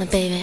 မပေးပဲ